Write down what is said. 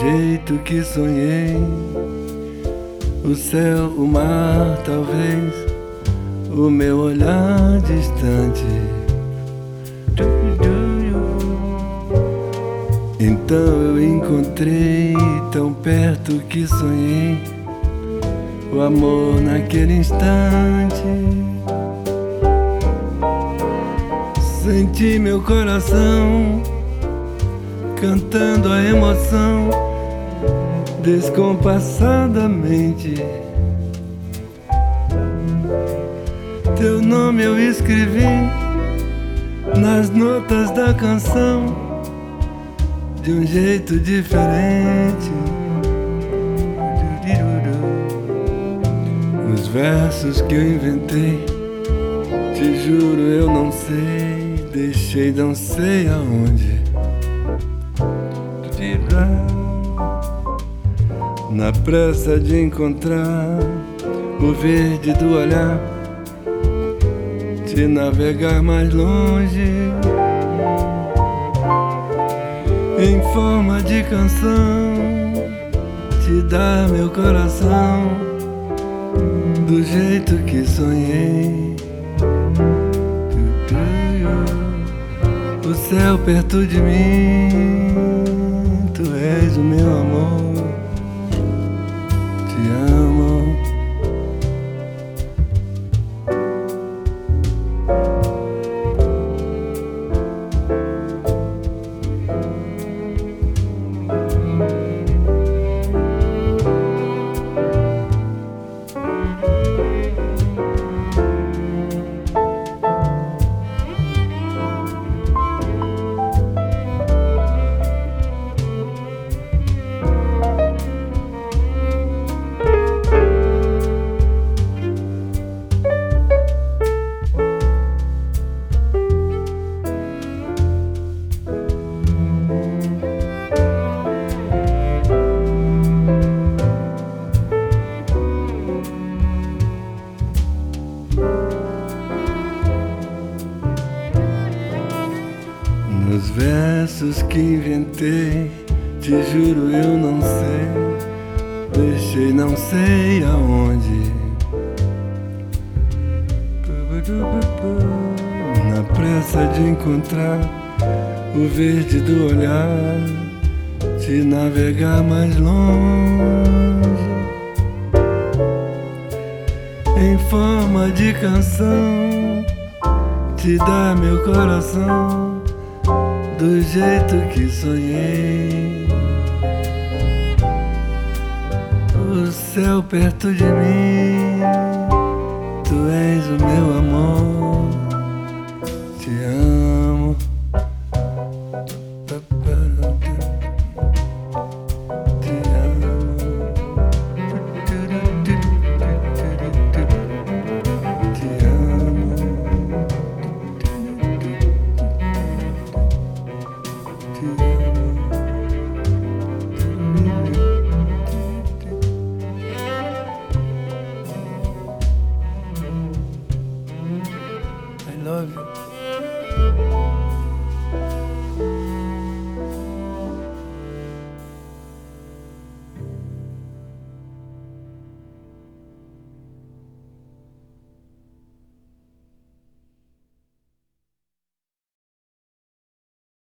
jeito que sonhei. O céu, o mar, talvez, o meu olhar distante. Então eu encontrei tão perto que sonhei o amor naquele instante. Senti meu coração cantando a emoção descompassadamente. Teu nome eu escrevi nas notas da canção de um jeito diferente. Os versos que eu inventei, te juro eu não sei, deixei não sei aonde. Na pressa de encontrar o verde do olhar, de navegar mais longe, em forma de canção, te dar meu coração do jeito que sonhei. O céu perto de mim, tu és o meu amor. Nos versos que inventei, te juro eu não sei, deixei não sei aonde. Na pressa de encontrar o verde do olhar, de navegar mais longe, em forma de canção, te dar meu coração do jeito que sonhei. O céu perto de mim, tu és o meu amor. Te amo.